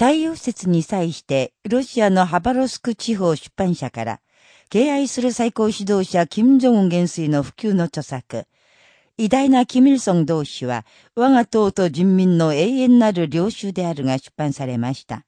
太陽節に際して、ロシアのハバロスク地方出版社から、敬愛する最高指導者、金正恩元帥の普及の著作、偉大なキミルソン同士は、我が党と人民の永遠なる領主であるが出版されました。